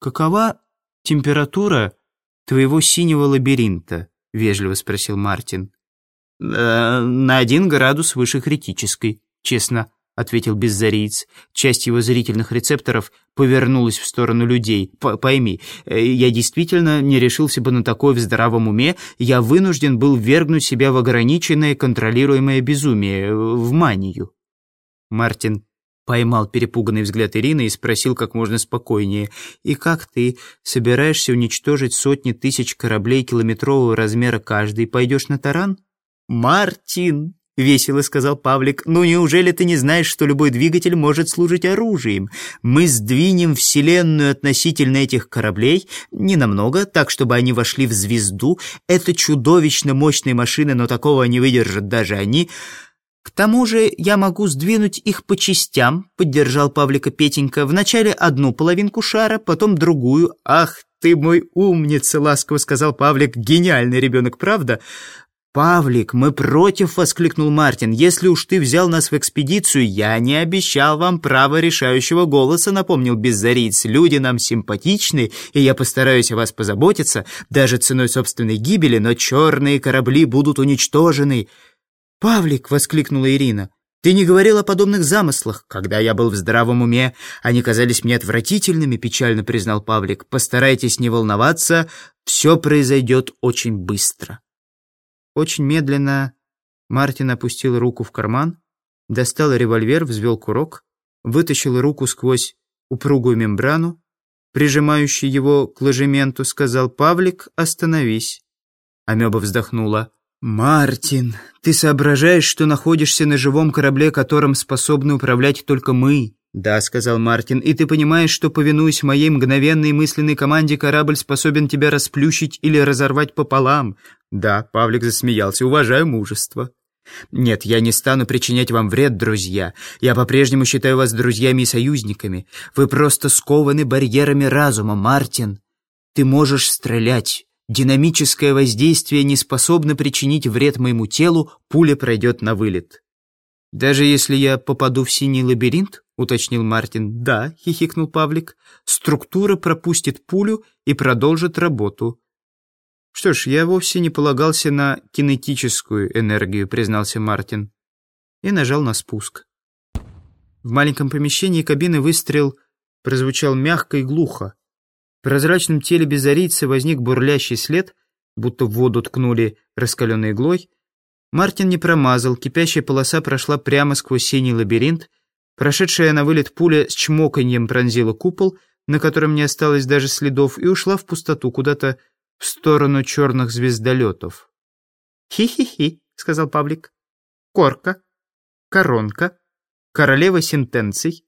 «Какова температура твоего синего лабиринта?» — вежливо спросил Мартин. «Э, «На один градус выше критической, честно», — ответил беззариец. Часть его зрительных рецепторов повернулась в сторону людей. П «Пойми, э, я действительно не решился бы на такое в здравом уме. Я вынужден был вергнуть себя в ограниченное контролируемое безумие, э, в манию». Мартин Поймал перепуганный взгляд Ирины и спросил как можно спокойнее. «И как ты собираешься уничтожить сотни тысяч кораблей километрового размера каждый? Пойдешь на таран?» «Мартин!» — весело сказал Павлик. «Ну неужели ты не знаешь, что любой двигатель может служить оружием? Мы сдвинем Вселенную относительно этих кораблей ненамного, так, чтобы они вошли в звезду. Это чудовищно мощные машины, но такого не выдержат даже они». «К тому же я могу сдвинуть их по частям», — поддержал Павлика Петенька. «Вначале одну половинку шара, потом другую». «Ах ты мой умница!» — ласково сказал Павлик. «Гениальный ребенок, правда?» «Павлик, мы против!» — воскликнул Мартин. «Если уж ты взял нас в экспедицию, я не обещал вам право решающего голоса», — напомнил Беззариец. «Люди нам симпатичны, и я постараюсь о вас позаботиться, даже ценой собственной гибели, но черные корабли будут уничтожены». «Павлик!» — воскликнула Ирина. «Ты не говорил о подобных замыслах. Когда я был в здравом уме, они казались мне отвратительными», — печально признал Павлик. «Постарайтесь не волноваться, все произойдет очень быстро». Очень медленно Мартин опустил руку в карман, достал револьвер, взвел курок, вытащил руку сквозь упругую мембрану, прижимающий его к ложементу, сказал «Павлик, остановись». Амеба вздохнула. «Мартин, ты соображаешь, что находишься на живом корабле, которым способны управлять только мы?» «Да», — сказал Мартин, — «и ты понимаешь, что, повинуясь моей мгновенной мысленной команде, корабль способен тебя расплющить или разорвать пополам?» «Да», — Павлик засмеялся, — «уважаю мужество». «Нет, я не стану причинять вам вред, друзья. Я по-прежнему считаю вас друзьями и союзниками. Вы просто скованы барьерами разума, Мартин. Ты можешь стрелять, Динамическое воздействие не способно причинить вред моему телу, пуля пройдет на вылет. «Даже если я попаду в синий лабиринт?» — уточнил Мартин. «Да», — хихикнул Павлик. «Структура пропустит пулю и продолжит работу». «Что ж, я вовсе не полагался на кинетическую энергию», — признался Мартин. И нажал на спуск. В маленьком помещении кабины выстрел прозвучал мягко и глухо. В прозрачном теле безарийца возник бурлящий след, будто в воду ткнули раскаленной иглой. Мартин не промазал, кипящая полоса прошла прямо сквозь синий лабиринт. Прошедшая на вылет пуля с чмоканьем пронзила купол, на котором не осталось даже следов, и ушла в пустоту куда-то в сторону черных звездолетов. «Хи-хи-хи», — сказал Павлик. «Корка, коронка, королева сентенций,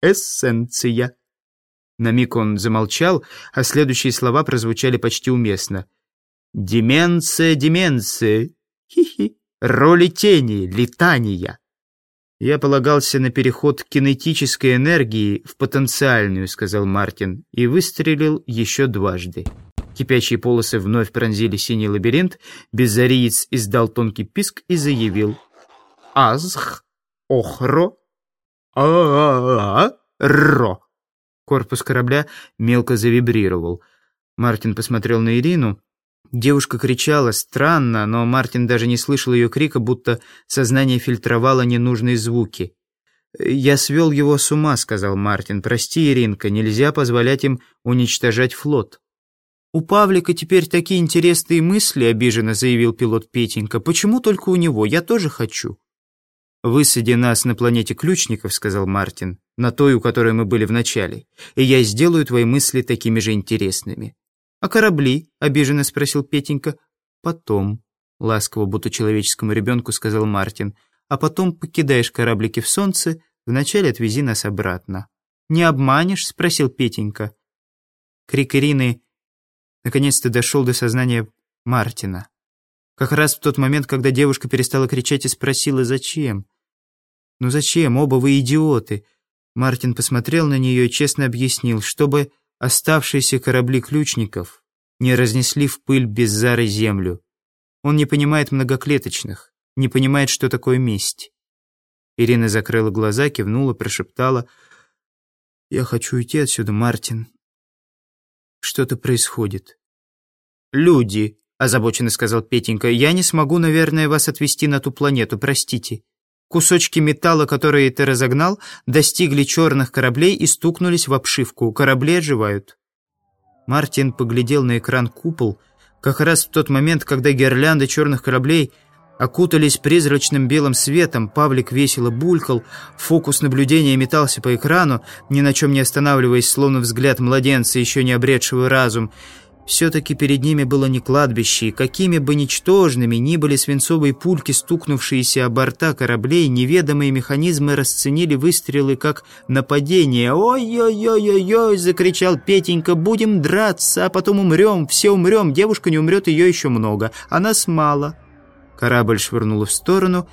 эссенция». На миг он замолчал, а следующие слова прозвучали почти уместно. «Деменция, деменция, хи-хи, роли тени, летания». «Я полагался на переход кинетической энергии в потенциальную», — сказал Мартин, и выстрелил еще дважды. Кипящие полосы вновь пронзили синий лабиринт, беззариец издал тонкий писк и заявил «Азх, охро, а-а-а-ро». Корпус корабля мелко завибрировал. Мартин посмотрел на Ирину. Девушка кричала странно, но Мартин даже не слышал ее крика, будто сознание фильтровало ненужные звуки. «Я свел его с ума», — сказал Мартин. «Прости, Иринка, нельзя позволять им уничтожать флот». «У Павлика теперь такие интересные мысли», — обиженно заявил пилот Петенька. «Почему только у него? Я тоже хочу». «Высади нас на планете ключников», — сказал Мартин, «на той, у которой мы были в начале, и я сделаю твои мысли такими же интересными». «А корабли?» — обиженно спросил Петенька. «Потом», — ласково, будто человеческому ребенку, сказал Мартин, «а потом покидаешь кораблики в солнце, вначале отвези нас обратно». «Не обманешь?» — спросил Петенька. Крик Ирины наконец-то дошел до сознания Мартина. Как раз в тот момент, когда девушка перестала кричать и спросила, зачем. «Ну зачем? Оба вы идиоты!» Мартин посмотрел на нее и честно объяснил, чтобы оставшиеся корабли ключников не разнесли в пыль без зары землю. Он не понимает многоклеточных, не понимает, что такое месть. Ирина закрыла глаза, кивнула, прошептала. «Я хочу уйти отсюда, Мартин. что-то происходит. «Люди», — озабоченно сказал Петенька, «я не смогу, наверное, вас отвезти на ту планету, простите». Кусочки металла, которые ты разогнал, достигли черных кораблей и стукнулись в обшивку. Корабли оживают. Мартин поглядел на экран купол, как раз в тот момент, когда гирлянды черных кораблей окутались призрачным белым светом, Павлик весело булькал, фокус наблюдения метался по экрану, ни на чем не останавливаясь, словно взгляд младенца, еще не обретшего разум, все-таки перед ними было не кладбище, и какими бы ничтожными ни были свинцовые пульки, стукнувшиеся о борта кораблей, неведомые механизмы расценили выстрелы как нападение. «Ой-ой-ой-ой-ой!» — закричал Петенька. «Будем драться, а потом умрем, все умрем, девушка не умрет, ее еще много, а нас мало». Корабль швырнула в сторону,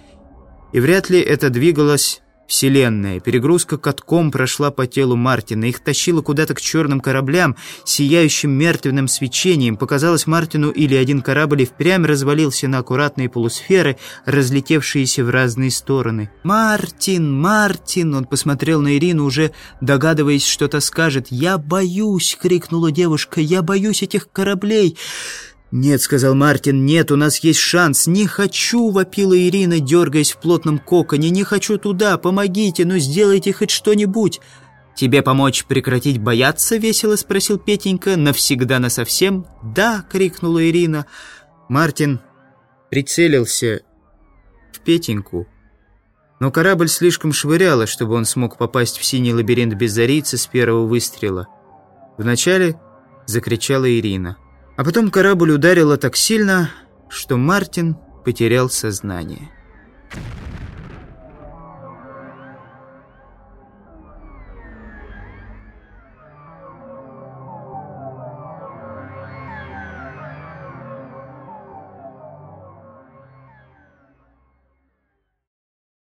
и вряд ли это двигалось Вселенная. Перегрузка катком прошла по телу Мартина. Их тащило куда-то к черным кораблям, сияющим мертвенным свечением. Показалось Мартину, или один корабль и впрямь развалился на аккуратные полусферы, разлетевшиеся в разные стороны. «Мартин! Мартин!» Он посмотрел на Ирину, уже догадываясь, что-то скажет. «Я боюсь!» — крикнула девушка. «Я боюсь этих кораблей!» «Нет», — сказал Мартин, — «нет, у нас есть шанс». «Не хочу», — вопила Ирина, дергаясь в плотном коконе. «Не хочу туда, помогите, ну сделайте хоть что-нибудь». «Тебе помочь прекратить бояться?» — весело спросил Петенька. «Навсегда, насовсем?» «Да!» — крикнула Ирина. Мартин прицелился в Петеньку. Но корабль слишком швыряло, чтобы он смог попасть в синий лабиринт беззарийца с первого выстрела. Вначале закричала Ирина. А потом корабль ударило так сильно, что Мартин потерял сознание.